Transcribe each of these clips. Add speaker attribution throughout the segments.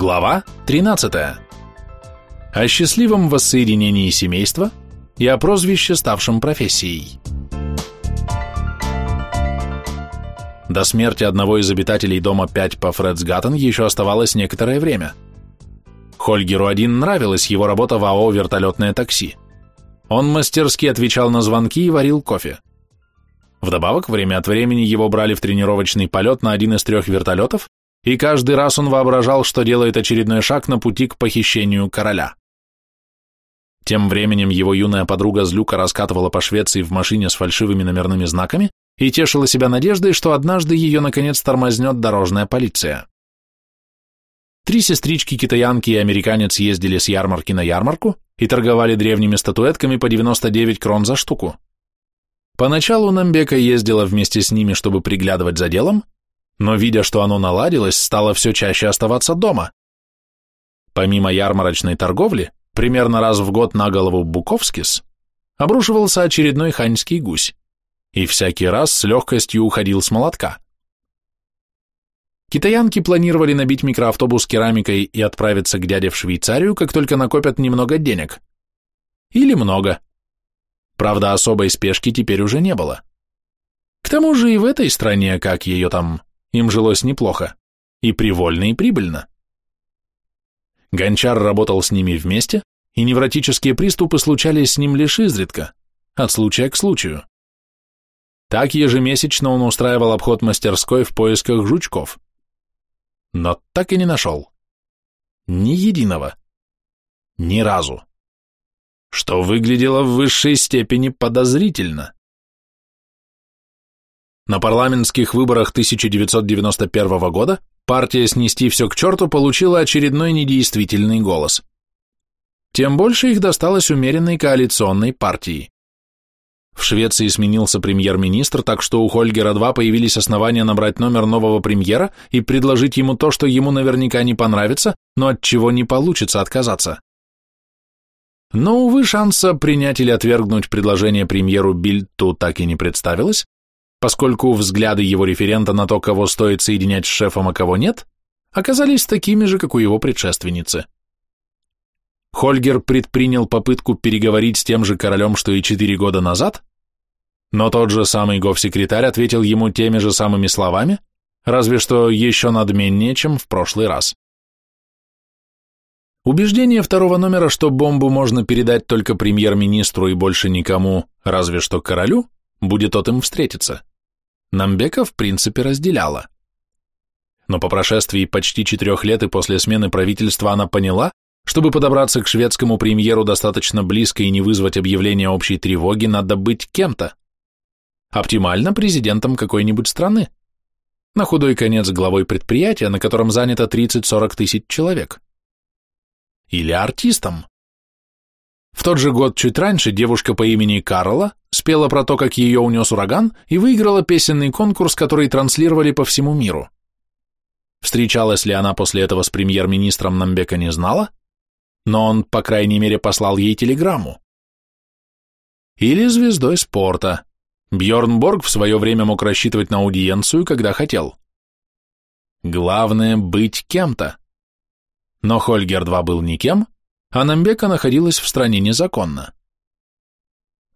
Speaker 1: Глава 13. О счастливом воссоединении семейства и о прозвище, ставшем профессией. До смерти одного из обитателей дома 5 по Фредсгаттен еще оставалось некоторое время. Хольгеру-1 нравилась его работа в АО «Вертолетное такси». Он мастерски отвечал на звонки и варил кофе. Вдобавок, время от времени его брали в тренировочный полет на один из трех вертолетов, и каждый раз он воображал, что делает очередной шаг на пути к похищению короля. Тем временем его юная подруга Злюка раскатывала по Швеции в машине с фальшивыми номерными знаками и тешила себя надеждой, что однажды ее наконец тормознет дорожная полиция. Три сестрички-китаянки и американец ездили с ярмарки на ярмарку и торговали древними статуэтками по 99 крон за штуку. Поначалу Намбека ездила вместе с ними, чтобы приглядывать за делом, но, видя, что оно наладилось, стало все чаще оставаться дома. Помимо ярмарочной торговли, примерно раз в год на голову Буковскис обрушивался очередной ханьский гусь, и всякий раз с легкостью уходил с молотка. Китаянки планировали набить микроавтобус керамикой и отправиться к дяде в Швейцарию, как только накопят немного денег. Или много. Правда, особой спешки теперь уже не было. К тому же и в этой стране, как ее там, им жилось неплохо, и привольно, и прибыльно. Гончар работал с ними вместе, и невротические приступы случались с ним лишь изредка, от случая к случаю. Так ежемесячно он устраивал обход мастерской в поисках жучков. Но так и не нашел. Ни единого. Ни разу. Что выглядело в высшей степени подозрительно. На парламентских выборах 1991 года партия «Снести все к черту» получила очередной недействительный голос. Тем больше их досталось умеренной коалиционной партии. В Швеции сменился премьер-министр, так что у Хольгера-2 появились основания набрать номер нового премьера и предложить ему то, что ему наверняка не понравится, но от чего не получится отказаться. Но, увы, шанса принять или отвергнуть предложение премьеру Бильту так и не представилось, поскольку взгляды его референта на то, кого стоит соединять с шефом, а кого нет, оказались такими же, как у его предшественницы. Хольгер предпринял попытку переговорить с тем же королем, что и четыре года назад, но тот же самый гофсекретарь ответил ему теми же самыми словами, разве что еще надменнее, чем в прошлый раз. Убеждение второго номера, что бомбу можно передать только премьер-министру и больше никому, разве что королю, будет тот им встретиться. Намбека в принципе разделяла. Но по прошествии почти четырех лет и после смены правительства она поняла, чтобы подобраться к шведскому премьеру достаточно близко и не вызвать объявления общей тревоги, надо быть кем-то. Оптимально президентом какой-нибудь страны. На худой конец главой предприятия, на котором занято 30-40 тысяч человек. Или артистом. В тот же год чуть раньше девушка по имени Карла спела про то, как ее унес ураган, и выиграла песенный конкурс, который транслировали по всему миру. Встречалась ли она после этого с премьер-министром Намбека не знала, но он, по крайней мере, послал ей телеграмму. Или звездой спорта. Бьорн Борг в свое время мог рассчитывать на аудиенцию, когда хотел. Главное — быть кем-то. Но Хольгер-2 был никем, а Намбека находилась в стране незаконно.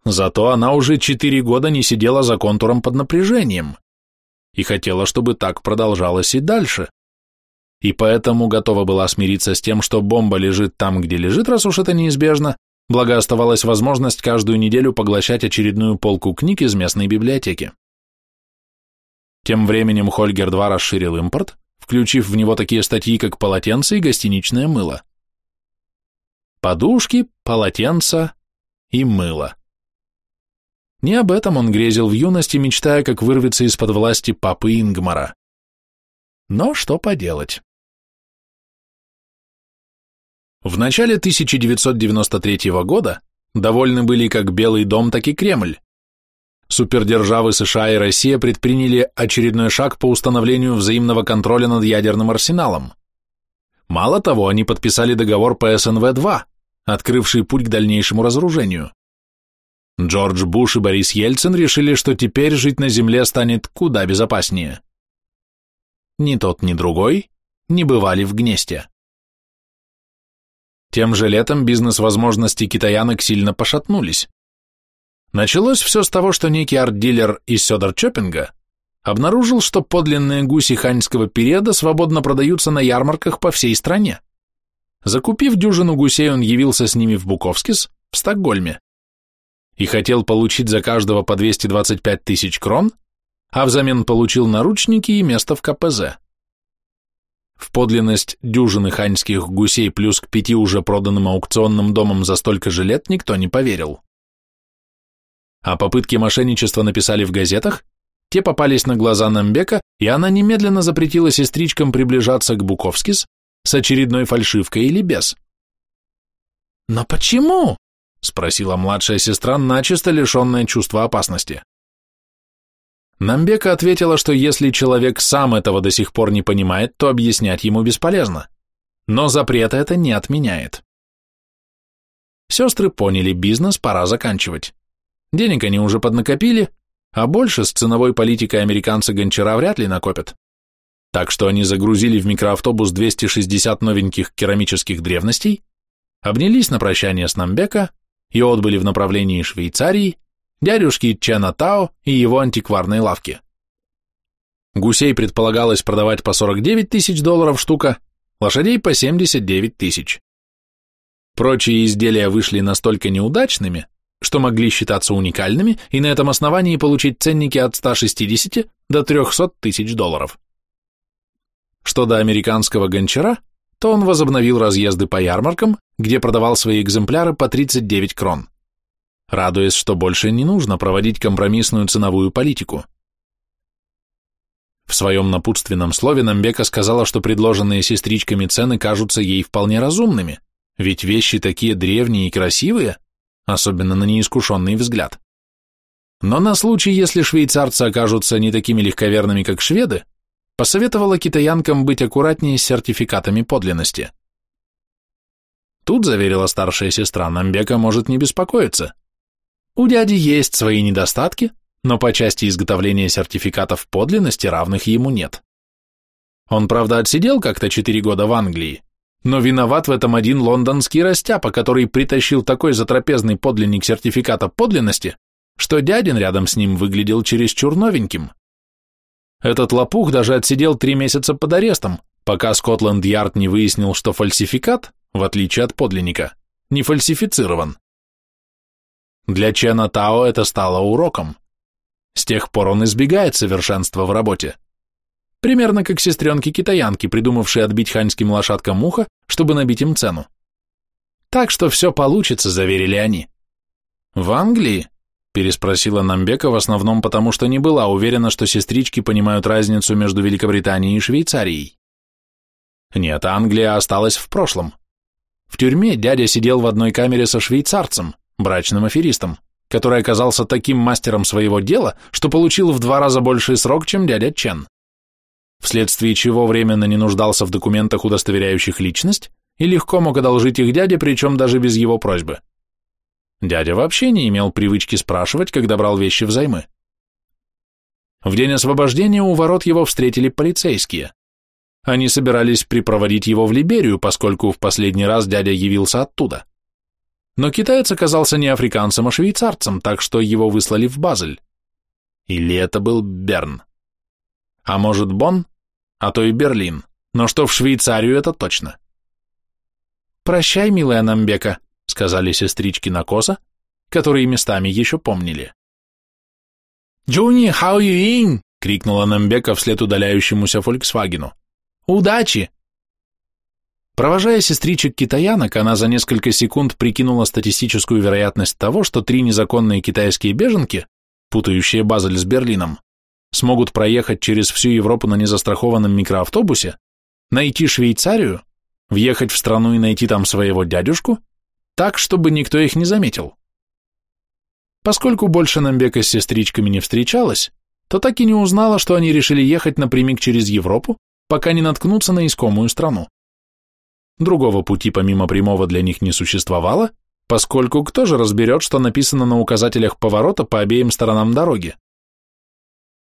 Speaker 1: Зато она уже четыре года не сидела за контуром под напряжением и хотела, чтобы так продолжалось и дальше. И поэтому готова была смириться с тем, что бомба лежит там, где лежит, раз уж это неизбежно, благо оставалась возможность каждую неделю поглощать очередную полку книг из местной библиотеки. Тем временем Хольгер-2 расширил импорт, включив в него такие статьи, как полотенце и гостиничное мыло. Подушки, полотенца и мыло. Не об этом он грезил в юности, мечтая, как вырвется из-под власти папы Ингмара. Но что поделать. В начале 1993 года довольны были как Белый дом, так и Кремль. Супердержавы США и Россия предприняли очередной шаг по установлению взаимного контроля над ядерным арсеналом. Мало того, они подписали договор по СНВ-2, открывший путь к дальнейшему разоружению. Джордж Буш и Борис Ельцин решили, что теперь жить на Земле станет куда безопаснее. Ни тот, ни другой не бывали в Гнесте. Тем же летом бизнес-возможности китаянок сильно пошатнулись. Началось все с того, что некий арт-дилер из Сёдор-Чоппинга обнаружил, что подлинные гуси ханьского периода свободно продаются на ярмарках по всей стране. Закупив дюжину гусей, он явился с ними в Буковскис, в Стокгольме, и хотел получить за каждого по 225 тысяч крон, а взамен получил наручники и место в КПЗ. В подлинность дюжины ханьских гусей плюс к пяти уже проданным аукционным домам за столько же лет никто не поверил. А попытки мошенничества написали в газетах, те попались на глаза Намбека, и она немедленно запретила сестричкам приближаться к Буковскис с очередной фальшивкой или без. «Но почему?» — спросила младшая сестра, начисто лишенная чувства опасности. Намбека ответила, что если человек сам этого до сих пор не понимает, то объяснять ему бесполезно. Но запрета это не отменяет. Сестры поняли, бизнес пора заканчивать. Денег они уже поднакопили, а больше с ценовой политикой американцы гончара вряд ли накопят. Так что они загрузили в микроавтобус 260 новеньких керамических древностей, обнялись на прощание с Намбека и отбыли в направлении Швейцарии, дядюшки Чена Тао и его антикварной лавки. Гусей предполагалось продавать по 49 тысяч долларов штука, лошадей по 79 тысяч. Прочие изделия вышли настолько неудачными, что могли считаться уникальными и на этом основании получить ценники от 160 до 300 тысяч долларов. Что до американского гончара, то он возобновил разъезды по ярмаркам, где продавал свои экземпляры по 39 крон, радуясь, что больше не нужно проводить компромиссную ценовую политику. В своем напутственном слове Намбека сказала, что предложенные сестричками цены кажутся ей вполне разумными, ведь вещи такие древние и красивые, особенно на неискушенный взгляд. Но на случай, если швейцарцы окажутся не такими легковерными, как шведы, посоветовала китаянкам быть аккуратнее с сертификатами подлинности. Тут, заверила старшая сестра, Намбека может не беспокоиться. У дяди есть свои недостатки, но по части изготовления сертификатов подлинности равных ему нет. Он, правда, отсидел как-то четыре года в Англии, но виноват в этом один лондонский растяпа, который притащил такой затрапезный подлинник сертификата подлинности, что дядин рядом с ним выглядел чересчур новеньким. Этот лопух даже отсидел три месяца под арестом, пока Скотланд-Ярд не выяснил, что фальсификат, в отличие от подлинника, не фальсифицирован. Для Чена Тао это стало уроком. С тех пор он избегает совершенства в работе. Примерно как сестренки-китаянки, придумавшие отбить ханьским лошадкам ухо, чтобы набить им цену. Так что все получится, заверили они. В Англии? Переспросила Намбека в основном потому, что не была уверена, что сестрички понимают разницу между Великобританией и Швейцарией. Нет, Англия осталась в прошлом. В тюрьме дядя сидел в одной камере со швейцарцем, брачным аферистом, который оказался таким мастером своего дела, что получил в два раза больший срок, чем дядя Чен вследствие чего временно не нуждался в документах, удостоверяющих личность, и легко мог одолжить их дяде, причем даже без его просьбы. Дядя вообще не имел привычки спрашивать, когда брал вещи взаймы. В день освобождения у ворот его встретили полицейские. Они собирались припроводить его в Либерию, поскольку в последний раз дядя явился оттуда. Но китаец оказался не африканцем, а швейцарцем, так что его выслали в Базель. Или это был Берн? А может, Бонн? а то и Берлин, но что в Швейцарию, это точно. «Прощай, милая Намбека», — сказали сестрички на коса, которые местами еще помнили. «Джуни, how you in?» — крикнула Намбека вслед удаляющемуся Фольксвагену. «Удачи!» Провожая сестричек-китаянок, она за несколько секунд прикинула статистическую вероятность того, что три незаконные китайские беженки, путающие Базель с Берлином, смогут проехать через всю Европу на незастрахованном микроавтобусе, найти Швейцарию, въехать в страну и найти там своего дядюшку, так, чтобы никто их не заметил. Поскольку больше Намбека с сестричками не встречалась, то так и не узнала, что они решили ехать напрямик через Европу, пока не наткнутся на искомую страну. Другого пути помимо прямого для них не существовало, поскольку кто же разберет, что написано на указателях поворота по обеим сторонам дороги.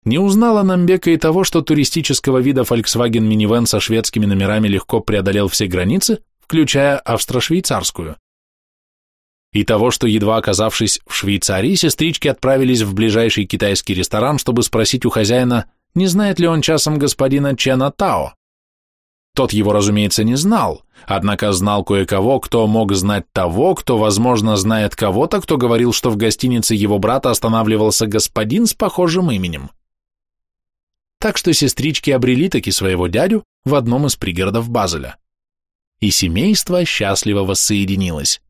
Speaker 1: Не узнала Намбека и того, что туристического вида Volkswagen Minivan со шведскими номерами легко преодолел все границы, включая австро-швейцарскую. И того, что едва оказавшись в Швейцарии, сестрички отправились в ближайший китайский ресторан, чтобы спросить у хозяина, не знает ли он часом господина Чена Тао. Тот его, разумеется, не знал, однако знал кое-кого, кто мог знать того, кто, возможно, знает кого-то, кто говорил, что в гостинице его брата останавливался господин с похожим именем. Так что сестрички обрели таки своего дядю в одном из пригородов Базеля. И семейство счастливо воссоединилось.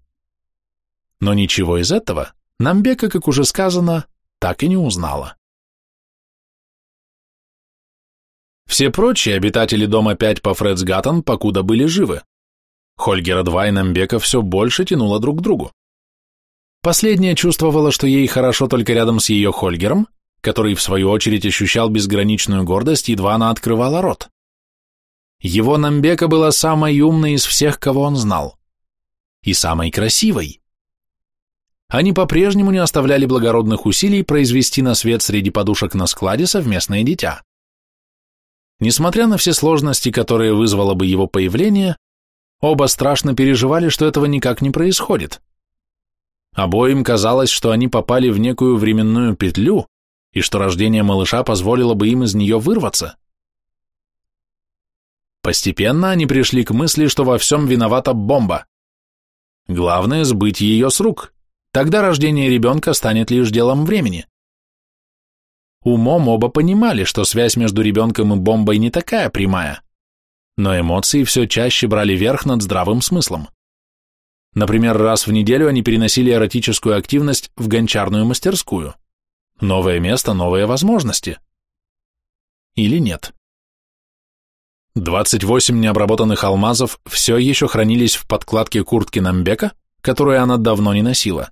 Speaker 1: Но ничего из этого Намбека, как уже сказано, так и не узнала. Все прочие обитатели дома 5 по Фредсгаттен покуда были живы. Хольгера 2 и Намбека все больше тянуло друг к другу. Последняя чувствовала, что ей хорошо только рядом с ее Хольгером, который в свою очередь ощущал безграничную гордость, едва она открывала рот. Его Намбека была самой умной из всех, кого он знал. И самой красивой. Они по-прежнему не оставляли благородных усилий произвести на свет среди подушек на складе совместное дитя. Несмотря на все сложности, которые вызвало бы его появление, оба страшно переживали, что этого никак не происходит. Обоим казалось, что они попали в некую временную петлю, и что рождение малыша позволило бы им из нее вырваться. Постепенно они пришли к мысли, что во всем виновата бомба. Главное – сбыть ее с рук, тогда рождение ребенка станет лишь делом времени. Умом оба понимали, что связь между ребенком и бомбой не такая прямая, но эмоции все чаще брали верх над здравым смыслом. Например, раз в неделю они переносили эротическую активность в гончарную мастерскую. Новое место, новые возможности. Или нет? 28 необработанных алмазов все еще хранились в подкладке куртки Намбека, которую она давно не носила.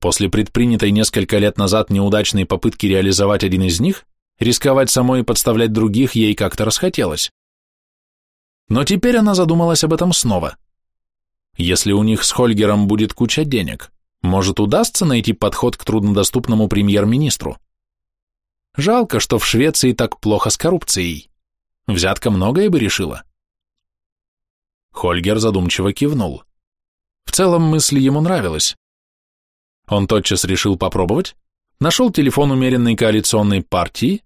Speaker 1: После предпринятой несколько лет назад неудачной попытки реализовать один из них, рисковать самой и подставлять других ей как-то расхотелось. Но теперь она задумалась об этом снова. Если у них с Хольгером будет куча денег, может удастся найти подход к труднодоступному премьер-министру? Жалко, что в Швеции так плохо с коррупцией. Взятка многое бы решила. Хольгер задумчиво кивнул. В целом мысль ему нравилась. Он тотчас решил попробовать, нашел телефон умеренной коалиционной партии,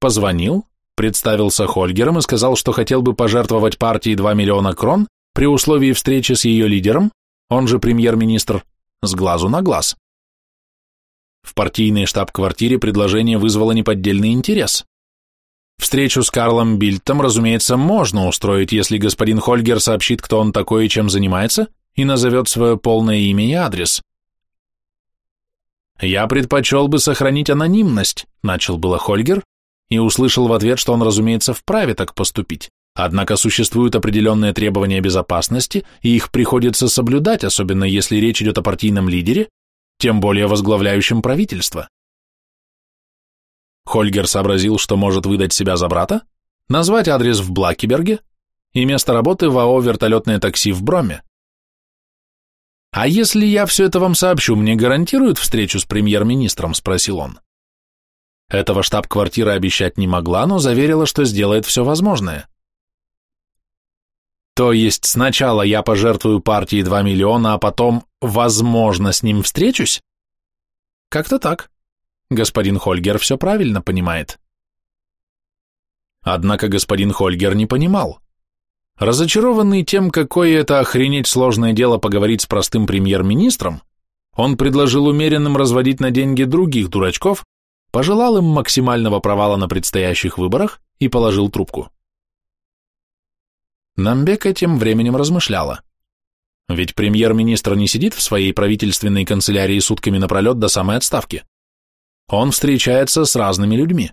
Speaker 1: позвонил, представился Хольгером и сказал, что хотел бы пожертвовать партии 2 миллиона крон при условии встречи с ее лидером, он же премьер-министр, с глазу на глаз. В партийной штаб-квартире предложение вызвало неподдельный интерес. Встречу с Карлом Бильтом, разумеется, можно устроить, если господин Хольгер сообщит, кто он такой и чем занимается, и назовет свое полное имя и адрес. «Я предпочел бы сохранить анонимность», — начал было Хольгер, и услышал в ответ, что он, разумеется, вправе так поступить. Однако существуют определенные требования безопасности, и их приходится соблюдать, особенно если речь идет о партийном лидере, тем более возглавляющем правительство. Хольгер сообразил, что может выдать себя за брата, назвать адрес в Блакиберге и место работы в АО «Вертолетное такси» в Броме. «А если я все это вам сообщу, мне гарантируют встречу с премьер-министром?» – спросил он. Этого штаб-квартира обещать не могла, но заверила, что сделает все возможное. То есть сначала я пожертвую партии 2 миллиона, а потом, возможно, с ним встречусь? Как-то так. Господин Хольгер все правильно понимает. Однако господин Хольгер не понимал. Разочарованный тем, какое это охренеть сложное дело поговорить с простым премьер-министром, он предложил умеренным разводить на деньги других дурачков, пожелал им максимального провала на предстоящих выборах и положил трубку. Намбека тем временем размышляла. Ведь премьер-министр не сидит в своей правительственной канцелярии сутками напролет до самой отставки. Он встречается с разными людьми,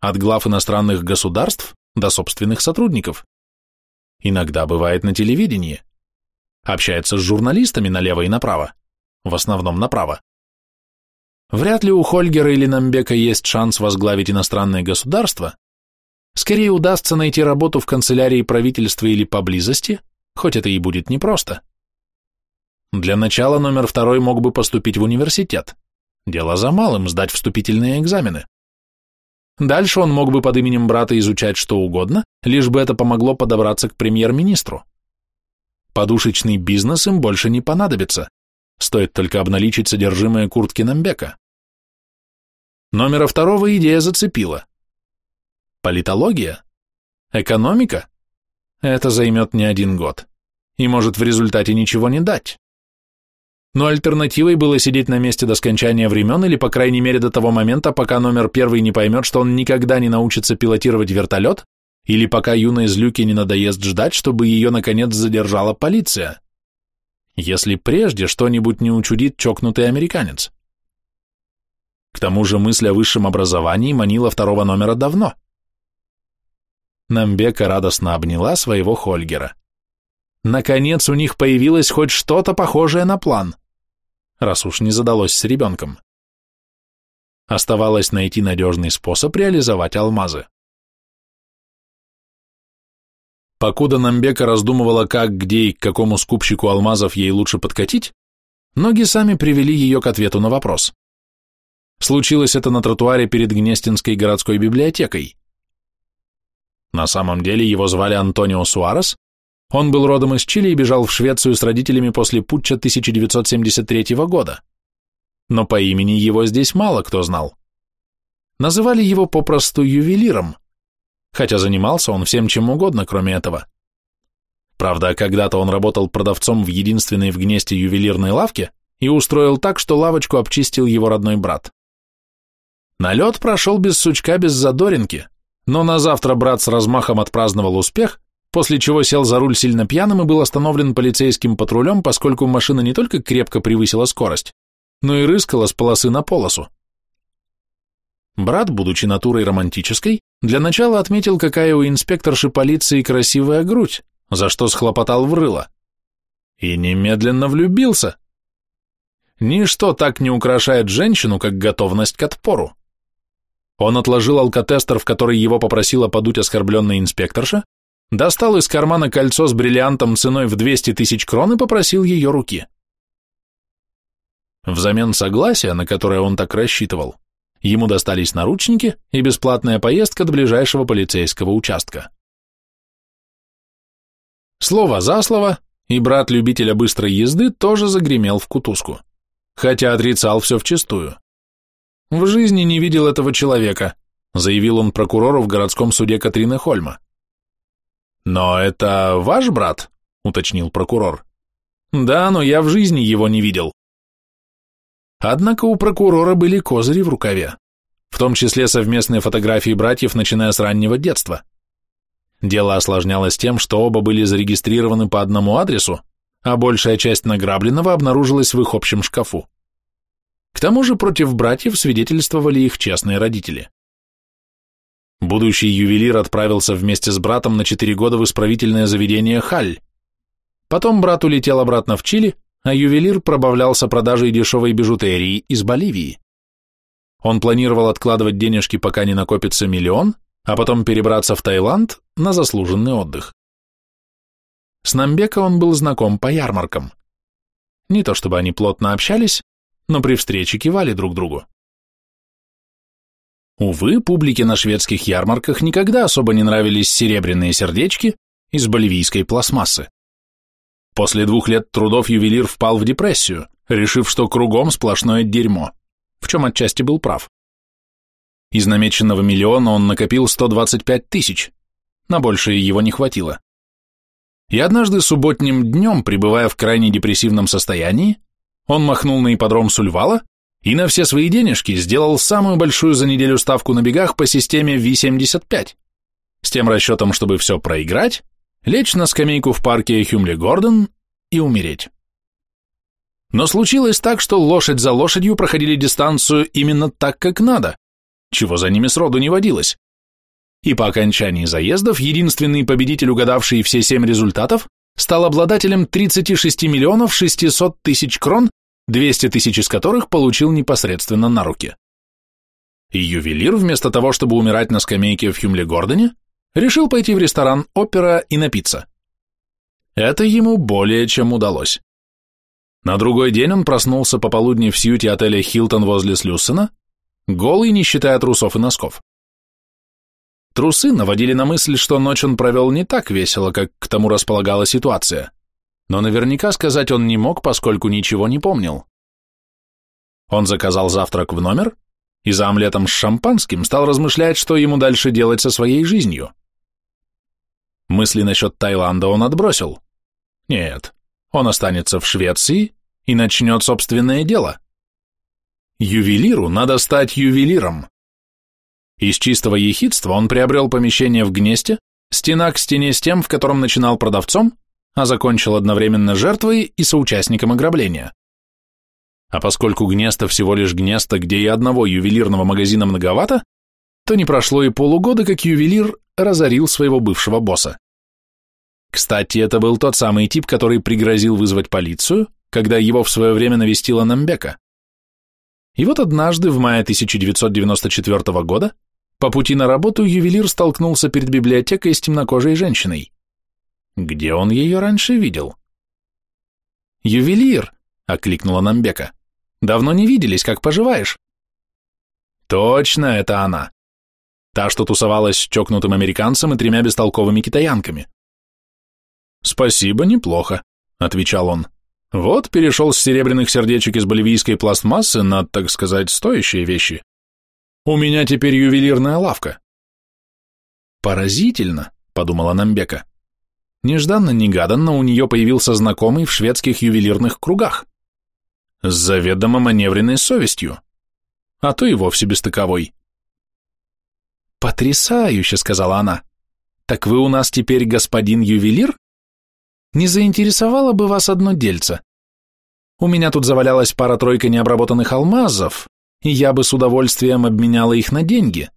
Speaker 1: от глав иностранных государств до собственных сотрудников. Иногда бывает на телевидении. Общается с журналистами налево и направо. В основном направо. Вряд ли у Хольгера или Намбека есть шанс возглавить иностранное государство. Скорее удастся найти работу в канцелярии правительства или поблизости, хоть это и будет непросто. Для начала номер второй мог бы поступить в университет. Дело за малым – сдать вступительные экзамены. Дальше он мог бы под именем брата изучать что угодно, лишь бы это помогло подобраться к премьер-министру. Подушечный бизнес им больше не понадобится. Стоит только обналичить содержимое куртки Намбека. Номера второго идея зацепила. Политология? Экономика? Это займет не один год. И может в результате ничего не дать. Но альтернативой было сидеть на месте до скончания времен или, по крайней мере, до того момента, пока номер первый не поймет, что он никогда не научится пилотировать вертолет, или пока юной злюке не надоест ждать, чтобы ее, наконец, задержала полиция. Если прежде что-нибудь не учудит чокнутый американец. К тому же мысль о высшем образовании манила второго номера давно. Намбека радостно обняла своего Хольгера. Наконец у них появилось хоть что-то похожее на план раз уж не задалось с ребенком. Оставалось найти надежный способ реализовать алмазы. Покуда Намбека раздумывала, как, где и к какому скупщику алмазов ей лучше подкатить, ноги сами привели ее к ответу на вопрос. Случилось это на тротуаре перед Гнестинской городской библиотекой. На самом деле его звали Антонио Суарес, он был родом из Чили и бежал в Швецию с родителями после путча 1973 года. Но по имени его здесь мало кто знал. Называли его попросту ювелиром, хотя занимался он всем чем угодно, кроме этого. Правда, когда-то он работал продавцом в единственной в Гнесте ювелирной лавке и устроил так, что лавочку обчистил его родной брат. Налет прошел без сучка, без задоринки, но на завтра брат с размахом отпраздновал успех после чего сел за руль сильно пьяным и был остановлен полицейским патрулем, поскольку машина не только крепко превысила скорость, но и рыскала с полосы на полосу. Брат, будучи натурой романтической, для начала отметил, какая у инспекторши полиции красивая грудь, за что схлопотал в рыло. И немедленно влюбился. Ничто так не украшает женщину, как готовность к отпору. Он отложил алкотестер, в который его попросила подуть оскорбленная инспекторша, достал из кармана кольцо с бриллиантом ценой в 200 тысяч крон и попросил ее руки. Взамен согласия, на которое он так рассчитывал, ему достались наручники и бесплатная поездка до ближайшего полицейского участка. Слово за слово, и брат любителя быстрой езды тоже загремел в кутузку, хотя отрицал все вчистую. В жизни не видел этого человека, заявил он прокурору в городском суде Катрины Хольма. «Но это ваш брат?» — уточнил прокурор. «Да, но я в жизни его не видел». Однако у прокурора были козыри в рукаве, в том числе совместные фотографии братьев, начиная с раннего детства. Дело осложнялось тем, что оба были зарегистрированы по одному адресу, а большая часть награбленного обнаружилась в их общем шкафу. К тому же против братьев свидетельствовали их честные родители. Будущий ювелир отправился вместе с братом на четыре года в исправительное заведение Халь. Потом брат улетел обратно в Чили, а ювелир пробавлялся продажей дешевой бижутерии из Боливии. Он планировал откладывать денежки, пока не накопится миллион, а потом перебраться в Таиланд на заслуженный отдых. С Намбека он был знаком по ярмаркам. Не то чтобы они плотно общались, но при встрече кивали друг другу. Увы, публике на шведских ярмарках никогда особо не нравились серебряные сердечки из боливийской пластмассы. После двух лет трудов ювелир впал в депрессию, решив, что кругом сплошное дерьмо, в чем отчасти был прав. Из намеченного миллиона он накопил 125 тысяч, на большее его не хватило. И однажды субботним днем, пребывая в крайне депрессивном состоянии, он махнул на ипподром Сульвала и на все свои денежки сделал самую большую за неделю ставку на бегах по системе V75, с тем расчетом, чтобы все проиграть, лечь на скамейку в парке Хюмли Гордон и умереть. Но случилось так, что лошадь за лошадью проходили дистанцию именно так, как надо, чего за ними сроду не водилось. И по окончании заездов единственный победитель, угадавший все семь результатов, стал обладателем 36 миллионов 600 тысяч крон 200 тысяч из которых получил непосредственно на руки. И ювелир, вместо того, чтобы умирать на скамейке в Хюмле-Гордоне, решил пойти в ресторан «Опера» и напиться. Это ему более чем удалось. На другой день он проснулся пополудни в сьюте отеля «Хилтон» возле Слюссена, голый, не считая трусов и носков. Трусы наводили на мысль, что ночь он провел не так весело, как к тому располагала ситуация. Но наверняка сказать он не мог, поскольку ничего не помнил. Он заказал завтрак в номер и за омлетом с шампанским стал размышлять, что ему дальше делать со своей жизнью. Мысли насчет Таиланда он отбросил. Нет, он останется в Швеции и начнет собственное дело. Ювелиру надо стать ювелиром. Из чистого ехидства он приобрел помещение в Гнесте, стена к стене с тем, в котором начинал продавцом, а закончил одновременно жертвой и соучастником ограбления. А поскольку Гнесто всего лишь Гнесто, где и одного ювелирного магазина многовато, то не прошло и полугода, как ювелир разорил своего бывшего босса. Кстати, это был тот самый тип, который пригрозил вызвать полицию, когда его в свое время навестила Намбека. И вот однажды, в мае 1994 года, по пути на работу ювелир столкнулся перед библиотекой с темнокожей женщиной. Где он ее раньше видел? «Ювелир!» — окликнула Намбека. «Давно не виделись, как поживаешь?» «Точно, это она!» Та, что тусовалась с чокнутым американцем и тремя бестолковыми китаянками. «Спасибо, неплохо», — отвечал он. Вот перешел с серебряных сердечек из боливийской пластмассы на, так сказать, стоящие вещи. У меня теперь ювелирная лавка. Поразительно, подумала Намбека. Нежданно-негаданно у нее появился знакомый в шведских ювелирных кругах. С заведомо маневренной совестью. А то и вовсе бестыковой. «Потрясающе», — сказала она. «Так вы у нас теперь господин ювелир?» Не заинтересовало бы вас одно дельце? У меня тут завалялась пара-тройка необработанных алмазов, и я бы с удовольствием обменяла их на деньги.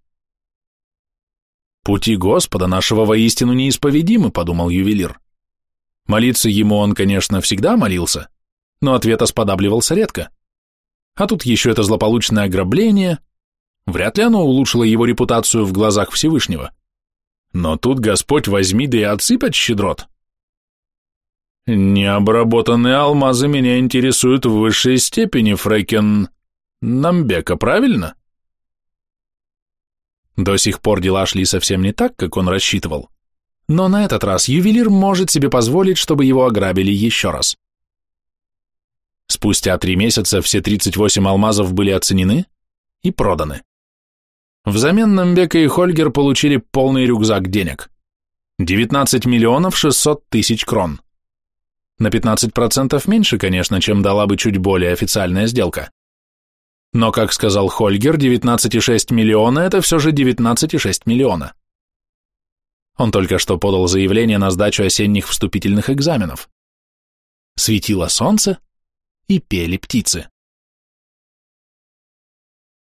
Speaker 1: Пути Господа нашего воистину неисповедимы, подумал ювелир. Молиться ему он, конечно, всегда молился, но ответа сподабливался редко. А тут еще это злополучное ограбление. Вряд ли оно улучшило его репутацию в глазах Всевышнего. Но тут Господь возьми да и отсыпать щедрот. Необработанные алмазы меня интересуют в высшей степени, Фрекен Намбека, правильно? До сих пор дела шли совсем не так, как он рассчитывал. Но на этот раз ювелир может себе позволить, чтобы его ограбили еще раз. Спустя три месяца все 38 алмазов были оценены и проданы. Взамен Намбека и Хольгер получили полный рюкзак денег. 19 миллионов 600 тысяч крон. На 15% меньше, конечно, чем дала бы чуть более официальная сделка. Но, как сказал Хольгер, 19,6 миллиона – это все же 19,6 миллиона. Он только что подал заявление на сдачу осенних вступительных экзаменов. Светило солнце и пели птицы.